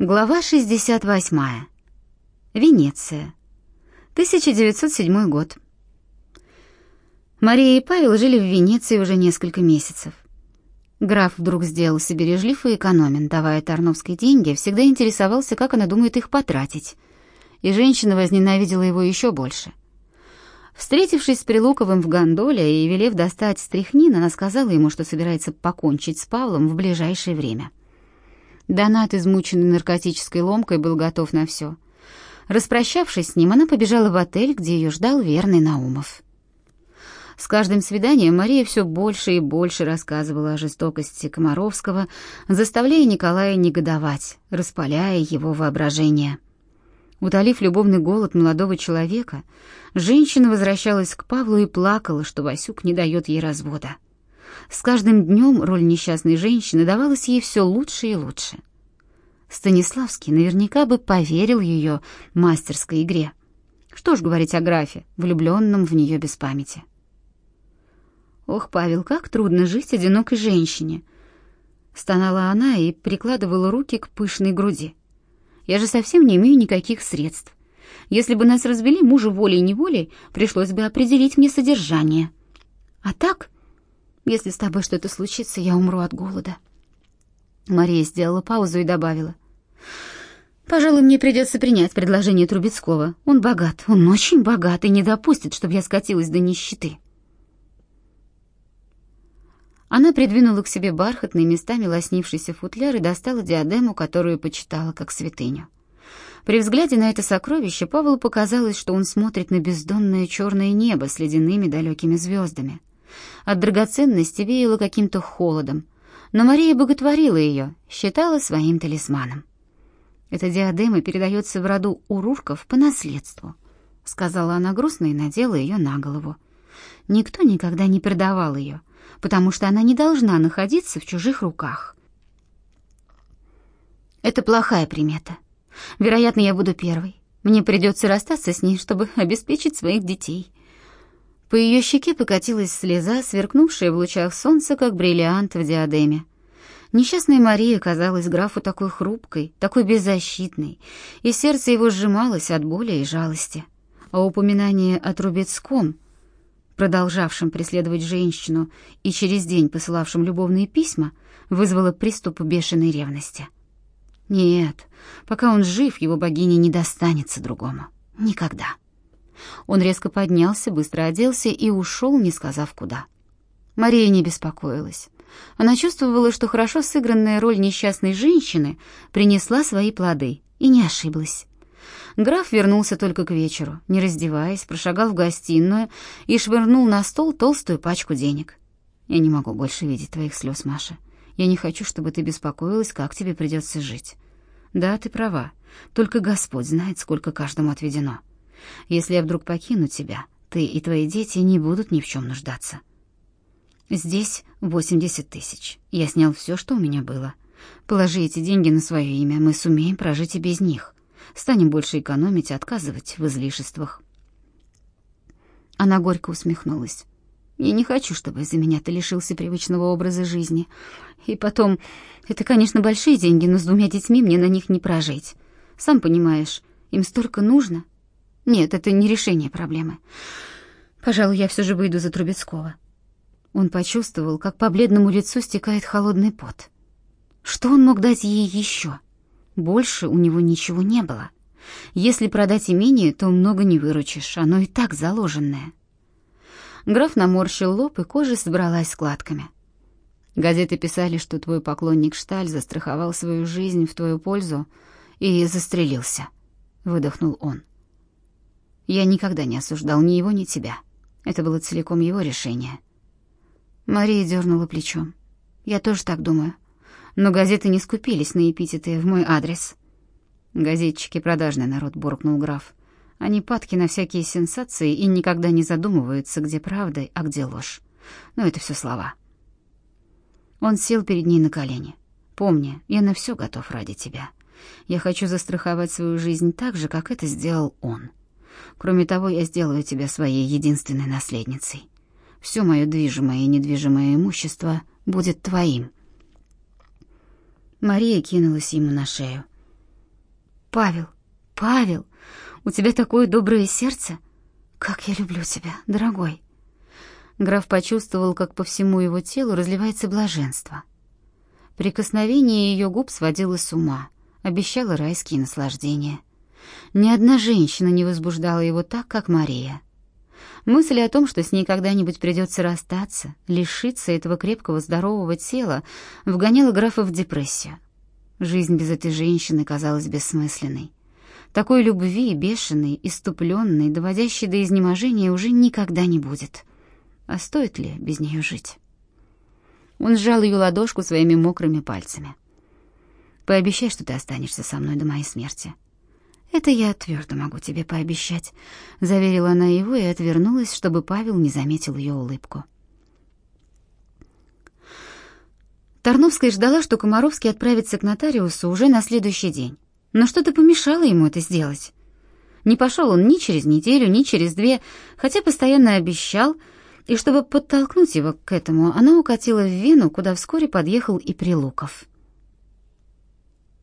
Глава 68. Венеция. 1907 год. Мария и Павел жили в Венеции уже несколько месяцев. Граф вдруг сделался бережлив и экономен, давая Тарновской деньги, всегда интересовался, как она думает их потратить. И женщина возненавидела его еще больше. Встретившись с Прилуковым в гондоле и велев достать стряхнин, она сказала ему, что собирается покончить с Павлом в ближайшее время — Донат, измученный наркотической ломкой, был готов на все. Распрощавшись с ним, она побежала в отель, где ее ждал верный Наумов. С каждым свиданием Мария все больше и больше рассказывала о жестокости Комаровского, заставляя Николая негодовать, распаляя его воображение. Утолив любовный голод молодого человека, женщина возвращалась к Павлу и плакала, что Васюк не дает ей развода. С каждым днем роль несчастной женщины давалась ей все лучше и лучше. Станиславский наверняка бы поверил ее мастерской игре. Что ж говорить о графе, влюбленном в нее без памяти. «Ох, Павел, как трудно жить одинокой женщине!» Стонала она и прикладывала руки к пышной груди. «Я же совсем не имею никаких средств. Если бы нас развели, мужа волей-неволей, пришлось бы определить мне содержание. А так если с тобой что-то случится, я умру от голода». Мария сделала паузу и добавила. «Пожалуй, мне придется принять предложение Трубецкого. Он богат, он очень богат и не допустит, чтобы я скатилась до нищеты». Она придвинула к себе бархатный, местами лоснившийся футляр и достала диадему, которую почитала как святыню. При взгляде на это сокровище Павлу показалось, что он смотрит на бездонное черное небо с ледяными далекими звездами. От драгоценности веяло каким-то холодом, но Мария боготворила ее, считала своим талисманом. «Эта диадема передается в роду Урурков по наследству», — сказала она грустно и надела ее на голову. «Никто никогда не продавал ее, потому что она не должна находиться в чужих руках». «Это плохая примета. Вероятно, я буду первой. Мне придется расстаться с ней, чтобы обеспечить своих детей». По ее щеке покатилась слеза, сверкнувшая в лучах солнца, как бриллиант в диадеме. Несчастная Мария казалась графу такой хрупкой, такой беззащитной, и сердце его сжималось от боли и жалости. А упоминание о Трубецком, продолжавшем преследовать женщину и через день посылавшем любовные письма, вызвало приступ бешеной ревности. Нет, пока он жив, его богиня не достанется другому. Никогда. Он резко поднялся, быстро оделся и ушел, не сказав куда. Мария не беспокоилась. Она чувствовала, что хорошо сыгранная роль несчастной женщины принесла свои плоды, и не ошиблась. Граф вернулся только к вечеру, не раздеваясь, прошагал в гостиную и швырнул на стол толстую пачку денег. «Я не могу больше видеть твоих слез, Маша. Я не хочу, чтобы ты беспокоилась, как тебе придется жить. Да, ты права. Только Господь знает, сколько каждому отведено. Если я вдруг покину тебя, ты и твои дети не будут ни в чем нуждаться. Здесь 80 тысяч. Я снял все, что у меня было. Положи эти деньги на свое имя, мы сумеем прожить и без них. Станем больше экономить и отказывать в излишествах. Она горько усмехнулась. Я не хочу, чтобы из-за меня ты лишился привычного образа жизни. И потом, это, конечно, большие деньги, но с двумя детьми мне на них не прожить. Сам понимаешь, им столько нужно. Нет, это не решение проблемы. Пожалуй, я все же выйду за Трубецкого. Он почувствовал, как по бледному лицу стекает холодный пот. Что он мог дать ей еще? Больше у него ничего не было. Если продать имение, то много не выручишь, оно и так заложенное. Граф наморщил лоб, и кожа собралась складками. Газеты писали, что твой поклонник Шталь застраховал свою жизнь в твою пользу и застрелился, выдохнул он. Я никогда не осуждал ни его, ни тебя. Это было целиком его решение. Мария дернула плечом. Я тоже так думаю. Но газеты не скупились на эпитеты в мой адрес. Газетчики продажный народ, буркнул граф. Они падки на всякие сенсации и никогда не задумываются, где правда, а где ложь. Но это все слова. Он сел перед ней на колени. Помни, я на все готов ради тебя. Я хочу застраховать свою жизнь так же, как это сделал он. Кроме того, я сделаю тебя своей единственной наследницей. Все мое движимое и недвижимое имущество будет твоим». Мария кинулась ему на шею. Павел, Павел, у тебя такое доброе сердце. Как я люблю тебя, дорогой. Граф почувствовал, как по всему его телу разливается блаженство. Прикосновение ее губ сводило с ума, обещало райские наслаждения. Ни одна женщина не возбуждала его так, как Мария. Мысль о том, что с ней когда-нибудь придется расстаться, лишиться этого крепкого здорового тела, вгоняла графа в депрессию. Жизнь без этой женщины казалась бессмысленной. Такой любви, бешеной, иступленной, доводящей до изнеможения, уже никогда не будет. А стоит ли без нее жить? Он сжал ее ладошку своими мокрыми пальцами. «Пообещай, что ты останешься со мной до моей смерти». «Это я твердо могу тебе пообещать», — заверила она его и отвернулась, чтобы Павел не заметил ее улыбку. Тарновская ждала, что Комаровский отправится к нотариусу уже на следующий день. Но что-то помешало ему это сделать. Не пошел он ни через неделю, ни через две, хотя постоянно обещал, и чтобы подтолкнуть его к этому, она укатила в Вену, куда вскоре подъехал и Прилуков.